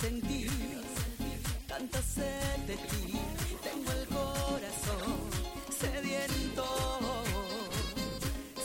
sentir tanta sed de ti.